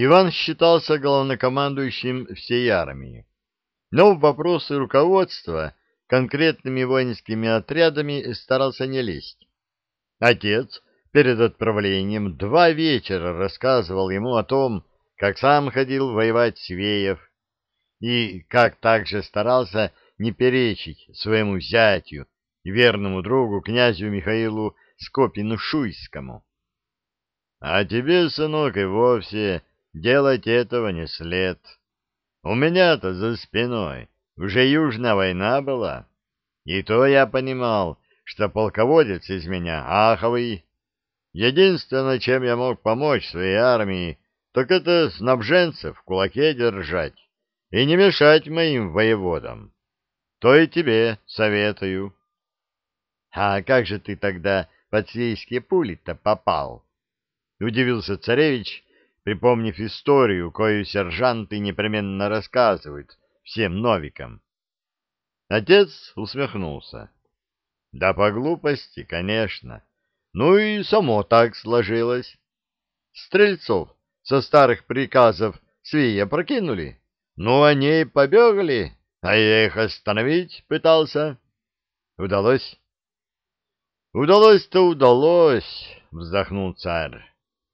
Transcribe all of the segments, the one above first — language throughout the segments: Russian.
Иван считался главнокомандующим всей армии, но в вопросы руководства конкретными воинскими отрядами старался не лезть. Отец перед отправлением два вечера рассказывал ему о том, как сам ходил воевать с Веев, и как также старался не перечить своему зятю и верному другу князю Михаилу Скопину-Шуйскому. А тебе, сынок, и вовсе делать этого не след. У меня-то за спиной уже южная война была, и то я понимал, что полководец из меня аховый. Единственное, чем я мог помочь своей армии, так это снабженцев в кулаке держать и не мешать моим воеводам. То и тебе советую. — А как же ты тогда под свейские пули-то попал? — удивился царевич, припомнив историю, кою сержанты непременно рассказывают всем новикам. Отец усмехнулся. — Да по глупости, конечно. Ну и само так сложилось. Стрельцов со старых приказов свея прокинули. Ну, они побегали, а я их остановить пытался. Удалось? Удалось-то удалось, вздохнул царь.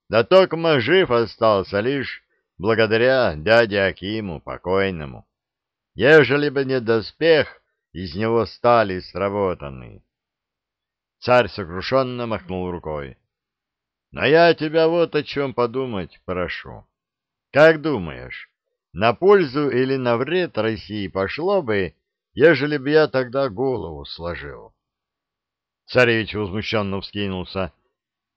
Да только жив остался лишь благодаря дяде Акиму покойному. Ежели бы не доспех, из него стали сработаны. Царь сокрушенно махнул рукой. Но я тебя вот о чем подумать прошу. Как думаешь, на пользу или на вред России пошло бы, ежели бы я тогда голову сложил. Царевич возмущенно вскинулся. —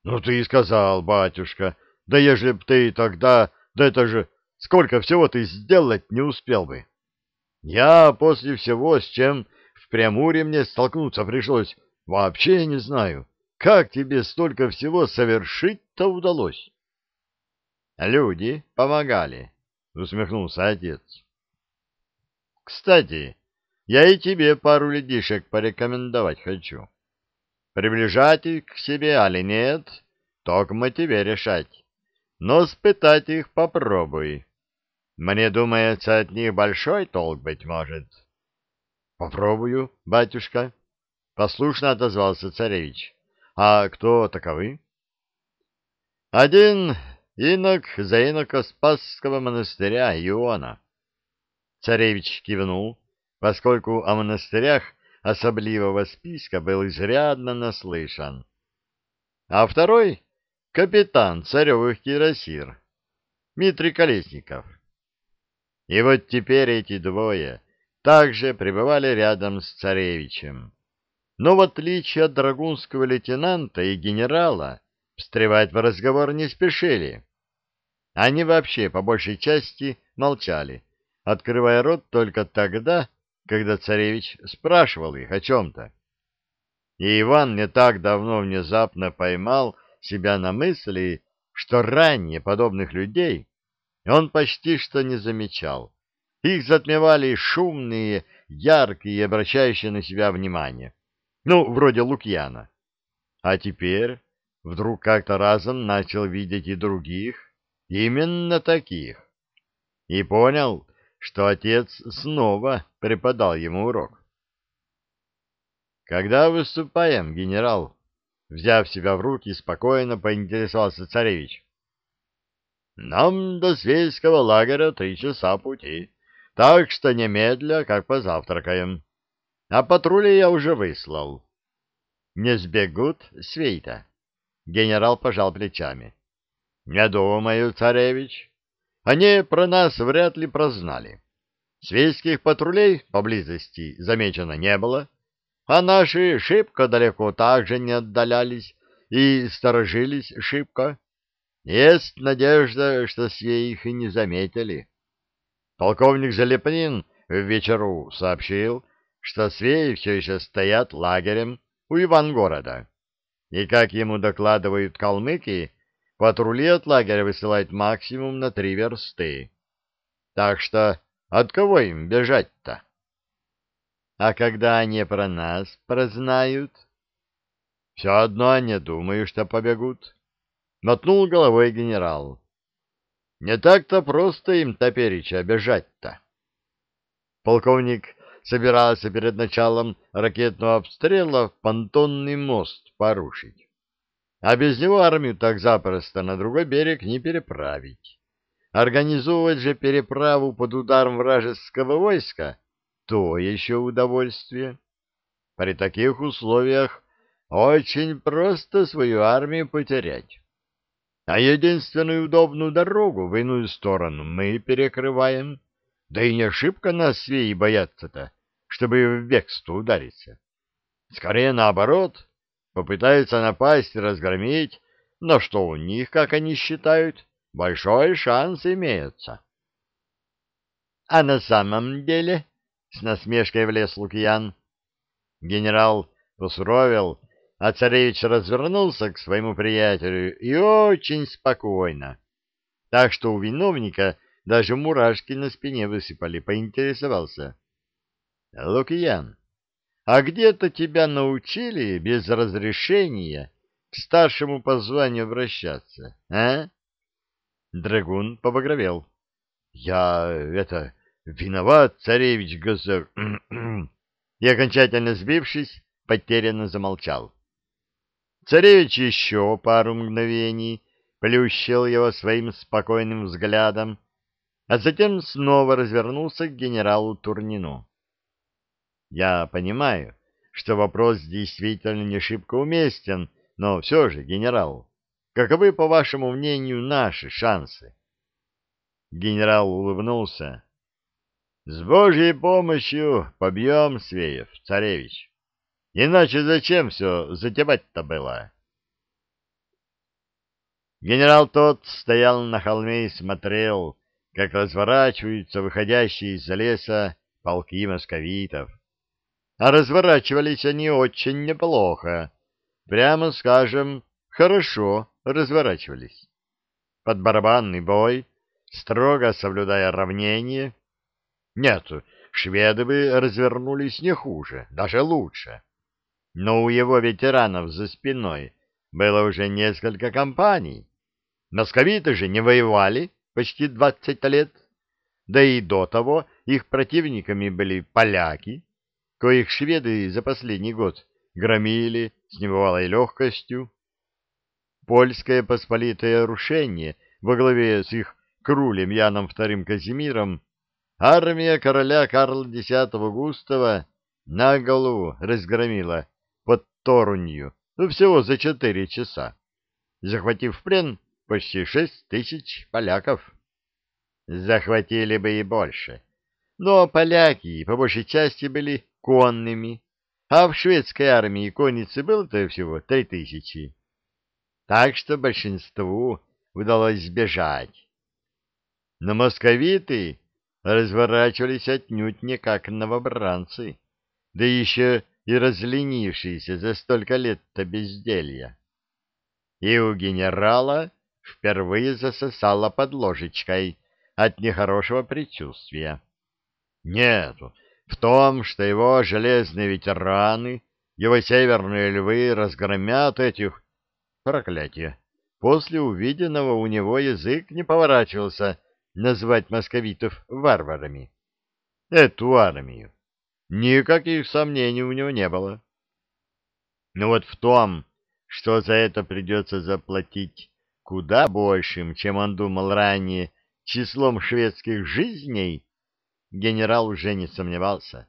Ну ты и сказал, батюшка, да ежели б ты тогда, да это же сколько всего ты сделать не успел бы. Я после всего, с чем в Преамуре мне столкнуться пришлось, вообще не знаю, как тебе столько всего совершить-то удалось. Люди помогали усмехнулся отец. Кстати, я и тебе пару людишек порекомендовать хочу. Приближать их к себе али нет, только тебе решать. Но спытать их попробуй. Мне думается, от них большой толк быть может. — Попробую, батюшка, — послушно отозвался царевич. — А кто таковы? — Один Инок за инока Спасского монастыря Иона. Царевич кивнул, поскольку о монастырях особливого списка был изрядно наслышан. А второй — капитан царевых кирасир, Дмитрий Колесников. И вот теперь эти двое также пребывали рядом с царевичем. Но в отличие от драгунского лейтенанта и генерала, встревать в разговор не спешили. Они вообще по большей части молчали, открывая рот только тогда, когда царевич спрашивал их о чем-то. И Иван не так давно внезапно поймал себя на мысли, что ранее подобных людей он почти что не замечал. Их затмевали шумные, яркие, обращающие на себя внимание. Ну, вроде Лукьяна. А теперь вдруг как-то разом начал видеть и других, Именно таких. И понял, что отец снова преподал ему урок. «Когда выступаем, генерал?» Взяв себя в руки, спокойно поинтересовался царевич. «Нам до Свейского лагеря три часа пути, так что немедля, как позавтракаем. А патрули я уже выслал». «Не сбегут, Свейта?» Генерал пожал плечами. Не думаю, царевич. Они про нас вряд ли прознали. Свейских патрулей поблизости замечено не было, а наши шибко далеко также не отдалялись и сторожились шибко. Есть надежда, что свей их и не заметили. Полковник Залепнин в вечеру сообщил, что свеи все еще стоят лагерем у Ивангорода. И, как ему докладывают калмыки, Патрули от лагеря высылают максимум на три версты. Так что от кого им бежать-то? А когда они про нас прознают? Все одно не думаю, что побегут. Мотнул головой генерал. Не так-то просто им топереча бежать-то. Полковник собирался перед началом ракетного обстрела понтонный мост порушить. А без него армию так запросто на другой берег не переправить. Организовывать же переправу под ударом вражеского войска — то еще удовольствие. При таких условиях очень просто свою армию потерять. А единственную удобную дорогу в иную сторону мы перекрываем. Да и не ошибка нас свеи бояться-то, чтобы в бегство удариться. Скорее наоборот, попытаются напасть и разгромить, но что у них, как они считают, большой шанс имеется. — А на самом деле, — с насмешкой влез Лукьян, генерал посуровил, а царевич развернулся к своему приятелю и очень спокойно, так что у виновника даже мурашки на спине высыпали, поинтересовался. — Лукьян, а где-то тебя научили без разрешения к старшему по званию обращаться, а? Драгун побагровел. — Я, это, виноват, царевич Газар. И, окончательно сбившись, потерянно замолчал. Царевич еще пару мгновений плющил его своим спокойным взглядом, а затем снова развернулся к генералу Турнину. Я понимаю, что вопрос действительно не шибко уместен, но все же, генерал, каковы, по вашему мнению, наши шансы? Генерал улыбнулся. С Божьей помощью побьем Свеев, царевич. Иначе зачем все затевать-то было? Генерал тот стоял на холме и смотрел, как разворачиваются выходящие из леса полки московитов. А разворачивались они очень неплохо. Прямо скажем, хорошо разворачивались. Под барабанный бой, строго соблюдая равнение. Нет, шведы бы развернулись не хуже, даже лучше. Но у его ветеранов за спиной было уже несколько компаний. Московиты же не воевали почти двадцать лет. Да и до того их противниками были поляки, коих шведы за последний год громили с небывалой легкостью. Польское посполитое рушение во главе с их крулем Яном II Казимиром армия короля Карла X Густава на голову разгромила под Торунью ну, всего за четыре часа, захватив в плен почти шесть тысяч поляков. Захватили бы и больше. Но поляки по большей части были конными, а в шведской армии конницы было-то всего три тысячи. Так что большинству удалось сбежать. Но московиты разворачивались отнюдь не как новобранцы, да еще и разленившиеся за столько лет-то безделья. И у генерала впервые засосало под ложечкой от нехорошего предчувствия. Нет, в том, что его железные ветераны, его северные львы разгромят этих... Проклятие! После увиденного у него язык не поворачивался назвать московитов варварами. Эту армию. Никаких сомнений у него не было. Но вот в том, что за это придется заплатить куда большим, чем он думал ранее, числом шведских жизней, генерал уже не сомневался.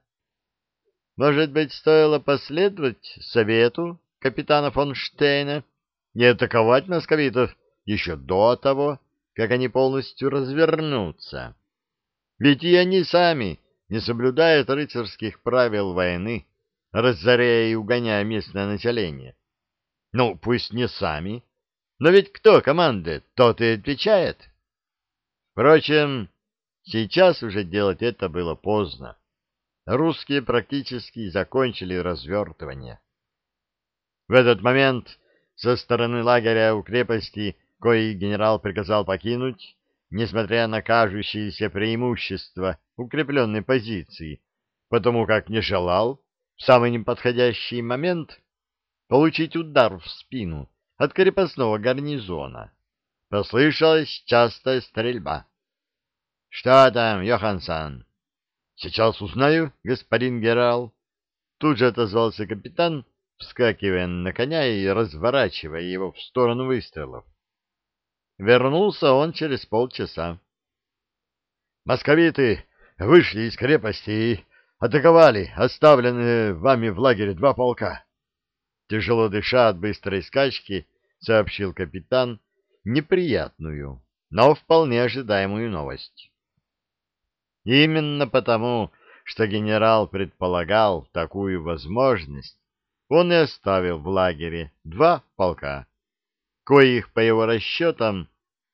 Может быть, стоило последовать совету капитана фон Штейна и атаковать московитов еще до того, как они полностью развернутся. Ведь и они сами не соблюдают рыцарских правил войны, разоряя и угоняя местное население. Ну, пусть не сами, но ведь кто командует, тот и отвечает. Впрочем, Сейчас уже делать это было поздно. Русские практически закончили развертывание. В этот момент со стороны лагеря у крепости, кои генерал приказал покинуть, несмотря на кажущиеся преимущества укрепленной позиции, потому как не желал в самый неподходящий момент получить удар в спину от крепостного гарнизона. послышалась частая стрельба. — Что там, Йоханссон? — Сейчас узнаю, господин генерал. Тут же отозвался капитан, вскакивая на коня и разворачивая его в сторону выстрелов. Вернулся он через полчаса. «Московиты вышли из крепости и атаковали оставленные вами в лагере два полка». Тяжело дыша от быстрой скачки, сообщил капитан неприятную, но вполне ожидаемую новость. Именно потому, что генерал предполагал такую возможность, он и оставил в лагере два полка, коих, по его расчетам,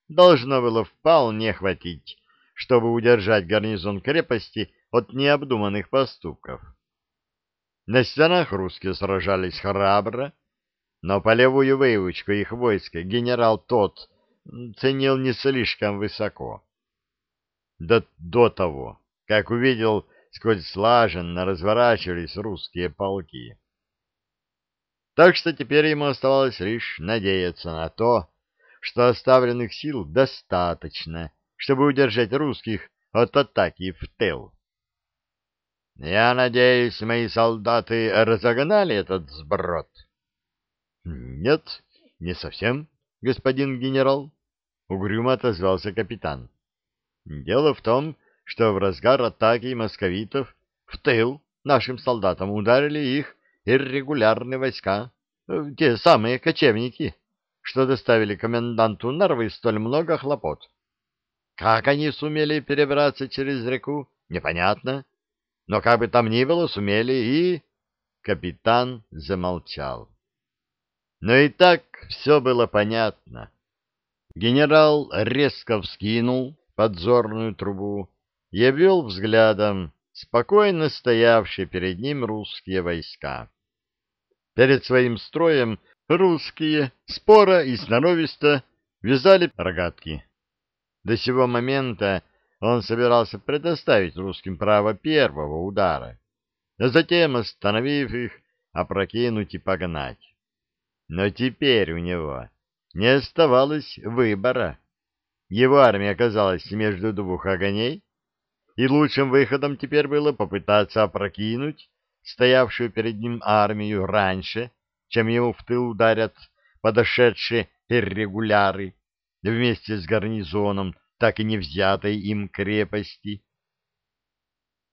должно было вполне хватить, чтобы удержать гарнизон крепости от необдуманных поступков. На стенах русские сражались храбро, но полевую выучку их войска генерал тот ценил не слишком высоко. До, до того, как увидел, сколь слаженно разворачивались русские полки. Так что теперь ему оставалось лишь надеяться на то, что оставленных сил достаточно, чтобы удержать русских от атаки в тыл. Я надеюсь, мои солдаты разогнали этот сброд. Нет, не совсем, господин генерал, угрюмо отозвался капитан. Дело в том, что в разгар атаки московитов в тыл нашим солдатам ударили их иррегулярные войска, э, те самые кочевники, что доставили коменданту Нарвы столь много хлопот. Как они сумели перебраться через реку, непонятно, но как бы там ни было, сумели и... Капитан замолчал. Но и так все было понятно. Генерал резко вскинул подзорную трубу и обвел взглядом спокойно стоявшие перед ним русские войска. Перед своим строем русские споро и сноровисто вязали рогатки. До сего момента он собирался предоставить русским право первого удара, а затем, остановив их, опрокинуть и погнать. Но теперь у него не оставалось выбора. Его армия оказалась между двух огней, и лучшим выходом теперь было попытаться опрокинуть стоявшую перед ним армию раньше, чем ему в тыл ударят подошедшие иррегуляры вместе с гарнизоном так и не взятой им крепости.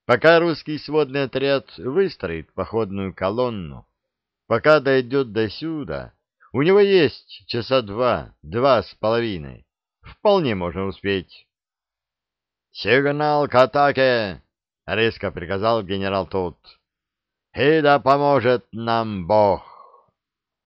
Пока русский сводный отряд выстроит походную колонну, пока дойдет до сюда, у него есть часа два, два с половиной. Вполне можно успеть. «Сигнал к атаке!» — резко приказал генерал Тот. «И да поможет нам Бог!»